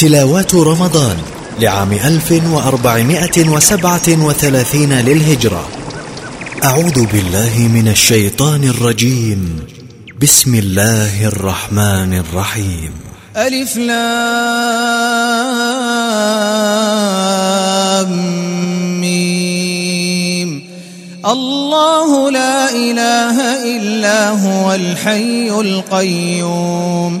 تلاوات رمضان لعام 1437 للهجرة. أعوذ بالله من الشيطان الرجيم. بسم الله الرحمن الرحيم. ألف لام ميم. الله لا إله إلا هو الحي القيوم.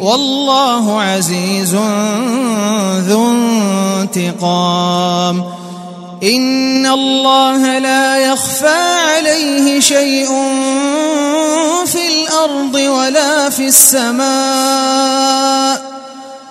والله عزيز ذو انتقام. إن الله لا يخفى عليه شيء في الأرض ولا في السماء.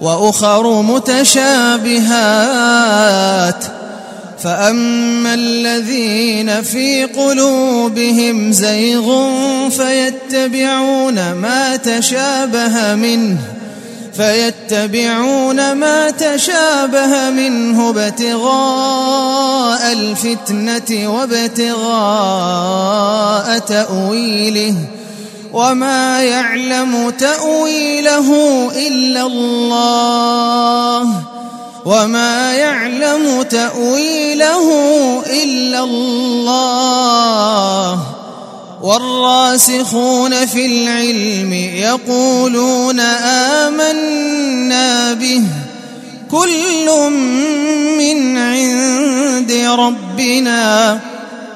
وأخر متشابهات. فأما الذين في قلوبهم زيغ فيتبعون ما تشابه منه فيتبعون ما تشابه منه ابتغاء الفتنة وابتغاء تأويله. وما يعلم تأويله إلا الله. وما يعلم تأويله إلا الله. والراسخون في العلم يقولون آمنا به. كل من عند ربنا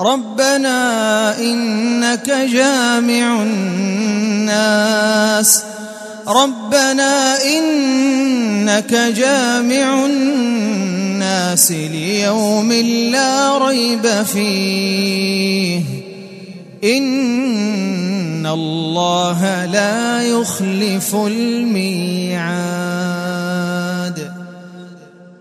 ربنا إنك جامع الناس. ربنا إنك جامع الناس ليوم لا ريب فيه. إن الله لا يخلف الميعاد.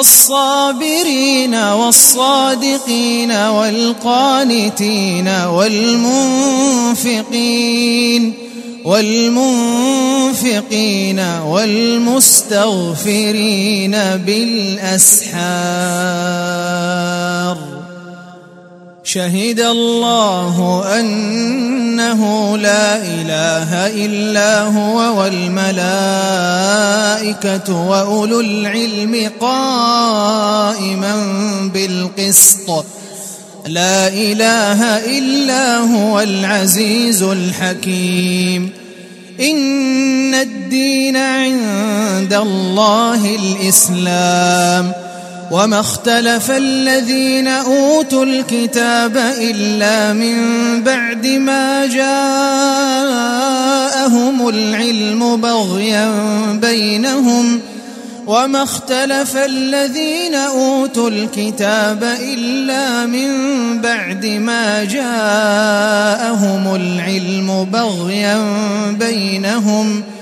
الصابرين والصادقين والقانتين والمنفقين والمنفقين والمستغفرين بالأسحار شهد الله أنه لا إله إلا هو والملائكة وأولو العلم قائما بالقسط. لا إله إلا هو العزيز الحكيم. إن الدين عند الله الإسلام. وما اختلف الذين أوتوا الكتاب إلا من بعد ما جاءهم العلم بغيا بينهم. وما اختلف الذين أوتوا الكتاب إلا من بعد ما جاءهم العلم بغيا بينهم ۖ.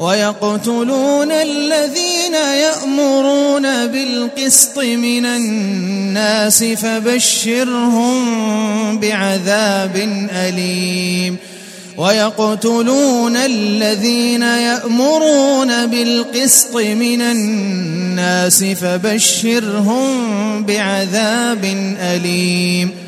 ويقتلون الذين يأمرون بالقسط من الناس فبشرهم بعذاب أليم. ويقتلون الذين يأمرون بالقسط من الناس فبشرهم بعذاب أليم.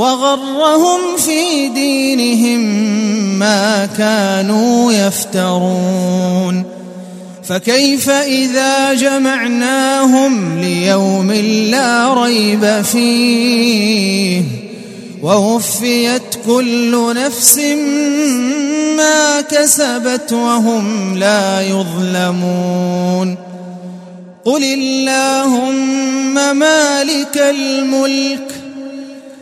وغرهم في دينهم ما كانوا يفترون فكيف إذا جمعناهم ليوم لا ريب فيه ووفيت كل نفس ما كسبت وهم لا يظلمون قل اللهم مالك الملك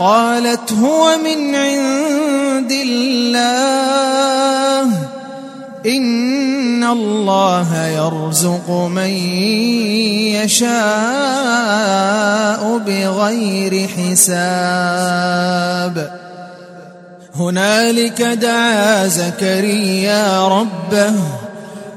قالت هو من عند الله. إن الله يرزق من يشاء بغير حساب. هنالك دعا زكريا ربه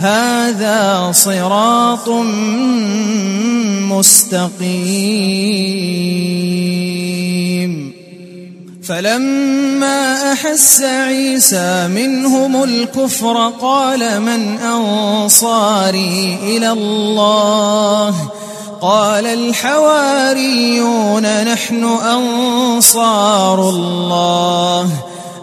هذا صراط مستقيم. فلما أحس عيسى منهم الكفر قال من أنصاري إلى الله؟ قال الحواريون نحن أنصار الله.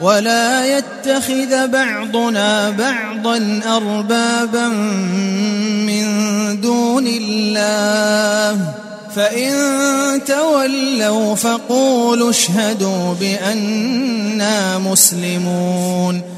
ولا يتخذ بعضنا بعضا أربابا من دون الله. فإن تولوا فقولوا اشهدوا بأننا مسلمون.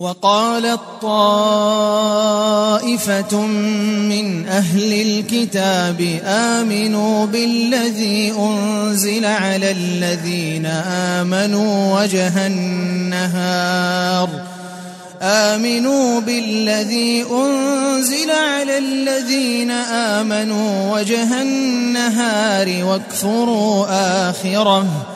وقالت طائفة من أهل الكتاب آمنوا بالذي أنزل على الذين آمنوا وجه النهار. آمنوا بالذي أنزل على الذين آمنوا وجه النهار واكفروا آخره.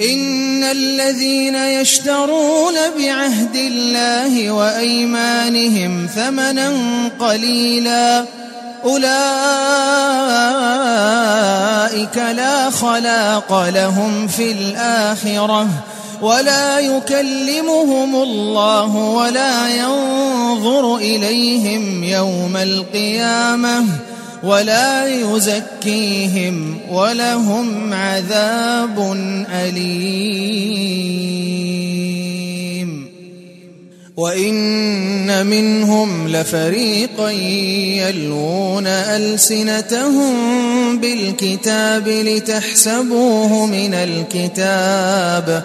إن الذين يشترون بعهد الله وأيمانهم ثمنا قليلا أولئك لا خلاق لهم في الآخرة ولا يكلمهم الله ولا ينظر إليهم يوم القيامة ولا يزكيهم ولهم عذاب أليم. وإن منهم لفريقا يلوون ألسنتهم بالكتاب لتحسبوه من الكتاب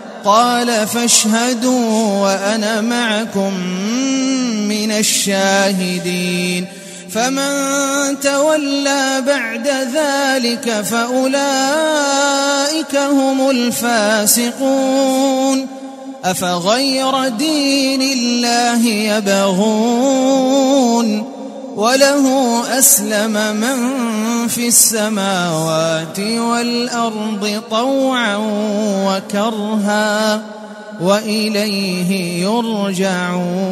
قال فاشهدوا وأنا معكم من الشاهدين فمن تولى بعد ذلك فأولئك هم الفاسقون أفغير دين الله يبغون وله أسلم من في السماوات والأرض طوعا وكرها وإليه يرجعون.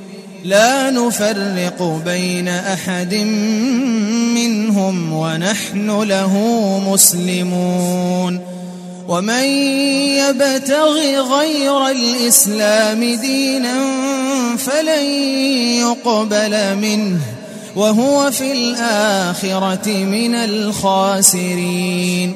لا نفرق بين أحد منهم ونحن له مسلمون ومن يبتغ غير الإسلام دينا فلن يقبل منه وهو في الآخرة من الخاسرين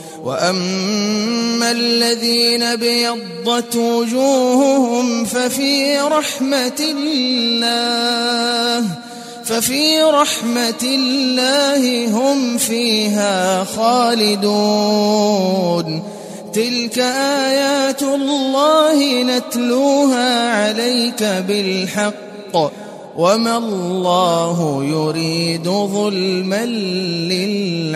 وأما الذين بيضت وجوههم ففي رحمة الله ففي رحمة الله هم فيها خالدون تلك آيات الله نتلوها عليك بالحق وما الله يريد ظلما للعالمين.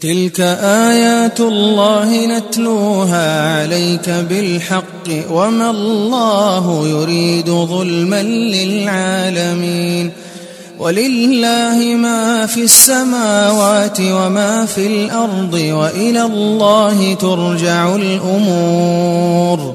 تلك آيات الله نتلوها عليك بالحق وما الله يريد ظلما للعالمين. ولله ما في السماوات وما في الأرض وإلى الله ترجع الأمور.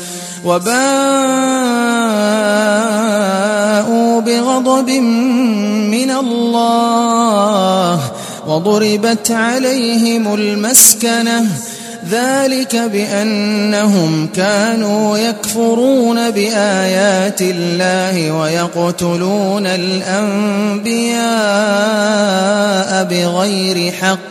وباءوا بغضب من الله وضربت عليهم المسكنة. ذلك بأنهم كانوا يكفرون بآيات الله ويقتلون الأنبياء بغير حق.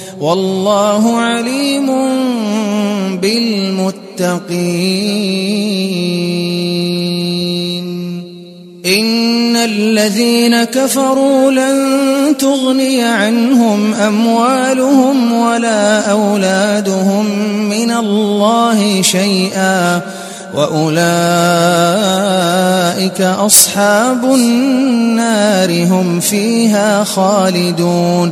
والله عليم بالمتقين. إن الذين كفروا لن تغني عنهم أموالهم ولا أولادهم من الله شيئا وأولئك أصحاب النار هم فيها خالدون.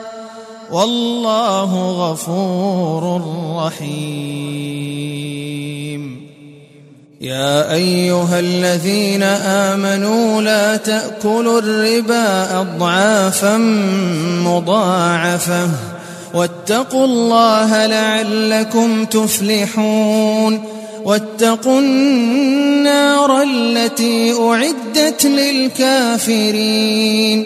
والله غفور رحيم. يا أيها الذين آمنوا لا تأكلوا الربا أضعافا مضاعفة واتقوا الله لعلكم تفلحون. واتقوا النار التي أعدت للكافرين.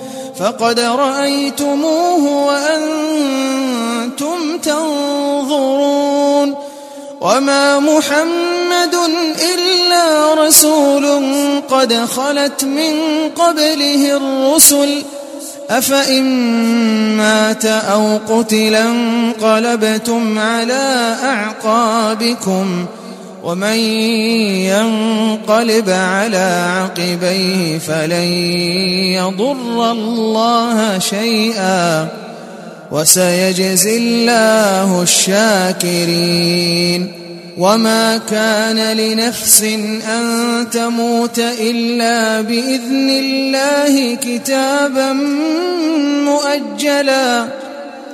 فقد رأيتموه وأنتم تنظرون وما محمد إلا رسول قد خلت من قبله الرسل أفإن مات أو قتلا انقلبتم على أعقابكم ومن ينقلب على عقبيه فلن يضر الله شيئا وسيجزي الله الشاكرين وما كان لنفس أن تموت إلا بإذن الله كتابا مؤجلا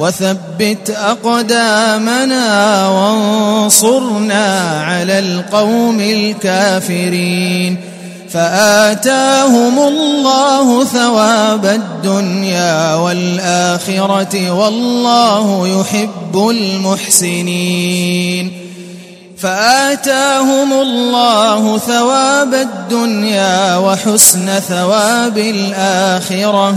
وثبت أقدامنا وانصرنا على القوم الكافرين فآتاهم الله ثواب الدنيا والآخرة والله يحب المحسنين فآتاهم الله ثواب الدنيا وحسن ثواب الآخرة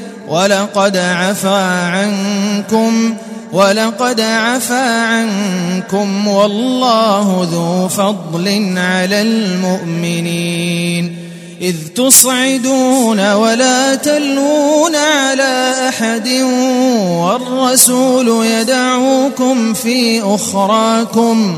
ولقد عفا عنكم ولقد عفا عنكم والله ذو فضل على المؤمنين. إذ تصعدون ولا تلون على أحد والرسول يدعوكم في أخراكم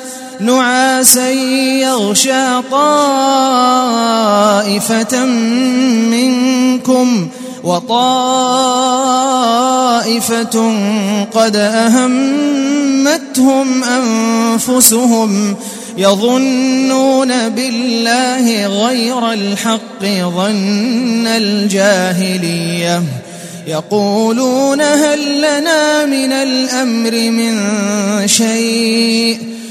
نعاسا يغشى طائفة منكم وطائفة قد أهمتهم أنفسهم يظنون بالله غير الحق ظن الجاهلية يقولون هل لنا من الأمر من شيء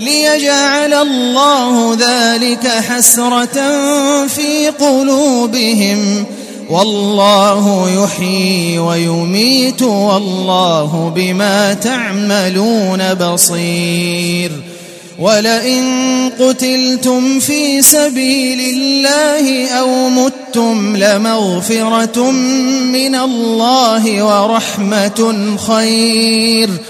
ليجعل الله ذلك حسرة في قلوبهم. والله يحيي ويميت والله بما تعملون بصير. ولئن قتلتم في سبيل الله أو متم لمغفرة من الله ورحمة خير ۖ.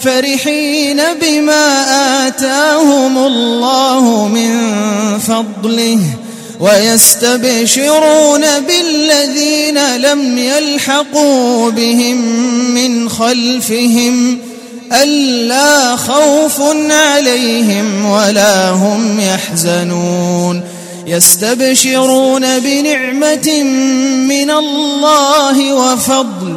فرحين بما آتاهم الله من فضله ويستبشرون بالذين لم يلحقوا بهم من خلفهم ألا خوف عليهم ولا هم يحزنون يستبشرون بنعمة من الله وفضل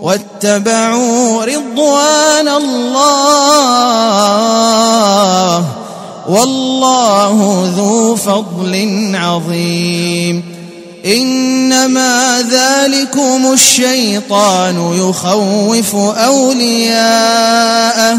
واتبعوا رضوان الله والله ذو فضل عظيم إنما ذلكم الشيطان يخوف أولياءه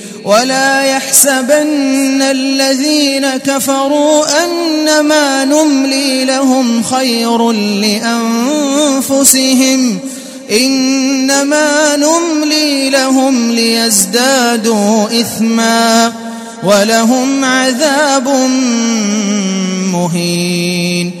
ولا يحسبن الذين كفروا أنما نملي لهم خير لأنفسهم إنما نملي لهم ليزدادوا إثما ولهم عذاب مهين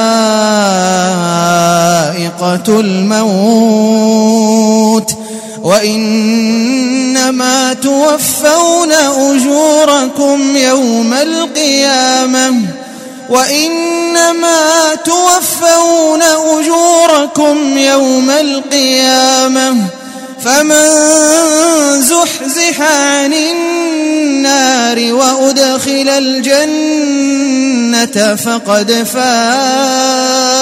ذائقة الموت وإنما توفون أجوركم يوم القيامة وإنما توفون أجوركم يوم القيامة فمن زحزح عن النار وأدخل الجنة فقد فاز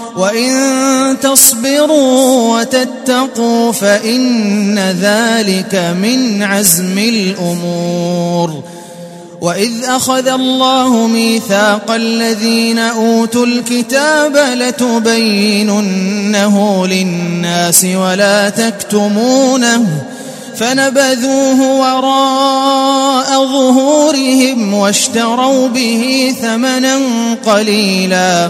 وإن تصبروا وتتقوا فإن ذلك من عزم الأمور وإذ أخذ الله ميثاق الذين أوتوا الكتاب لتبيننه للناس ولا تكتمونه فنبذوه وراء ظهورهم واشتروا به ثمنا قليلاً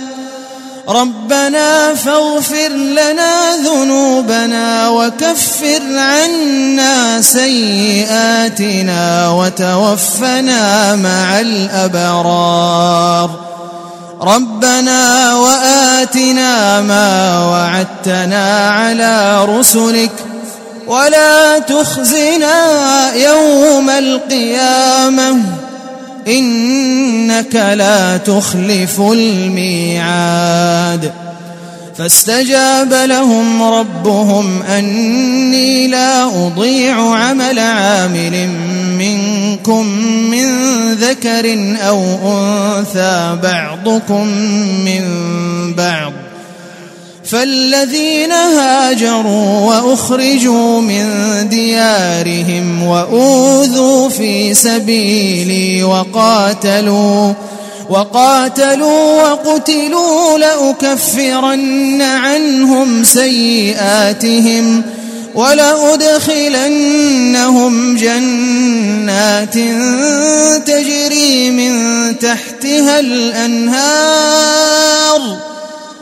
ربنا فاغفر لنا ذنوبنا وكفر عنا سيئاتنا وتوفنا مع الأبرار. ربنا وآتنا ما وعدتنا على رسلك. ولا تخزنا يوم القيامة. إنك لا تخلف الميعاد. فاستجاب لهم ربهم أني لا أضيع عمل عامل منكم من ذكر أو أنثى بعضكم من بعض. فالذين هاجروا وأخرجوا من ديارهم وأوذوا في سبيلي وقاتلوا وقاتلوا وقتلوا لأكفرن عنهم سيئاتهم ولأدخلنهم جنات تجري من تحتها الأنهار.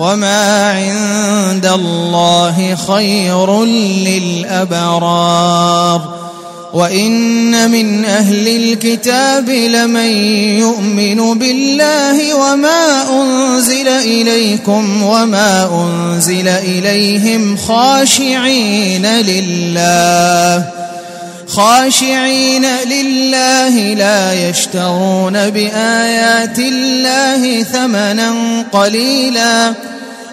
وما عند الله خير للأبرار وإن من أهل الكتاب لمن يؤمن بالله وما أنزل إليكم وما أنزل إليهم خاشعين لله خاشعين لله لا يشترون بآيات الله ثمنا قليلا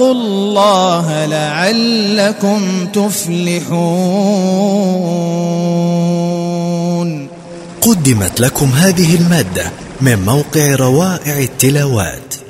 الله لعلكم تفلحون. قدمت لكم هذه المادة من موقع روائع التلاوات.